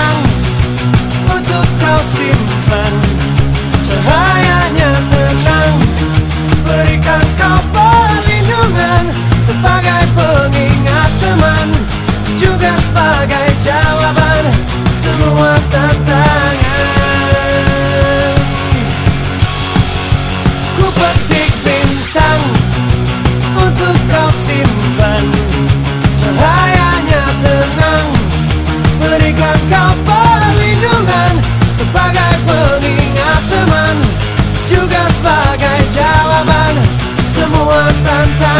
terang untuk kau simpan. Cahayanya tenang Berikan kau perlindungan Sebagai pengingat teman Juga sebagai jawaban. Semua tentang Semua